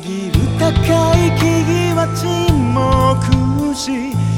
ぎる高い木々は沈黙し